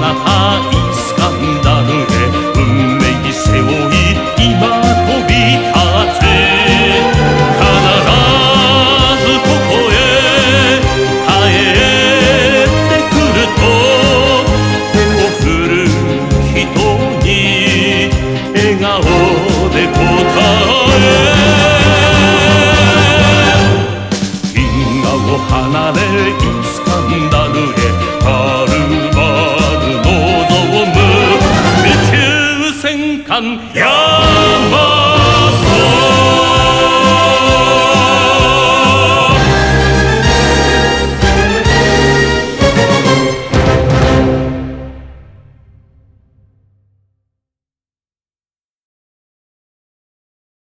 なたスカンダルへ運命に背負い今飛び立て。必ずここへ帰ってくると手を振る人に笑顔で答え。銀河を離れいつかんだ 감呀.